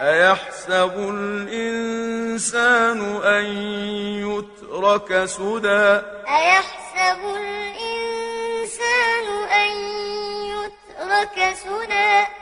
أَيَحْسَبُ الْإِنسَانُ أَن يُتْرَكَ سُدًى؟ أَيَحْسَبُ الْإِنسَانُ أَن يُتْرَكَ سُدًى؟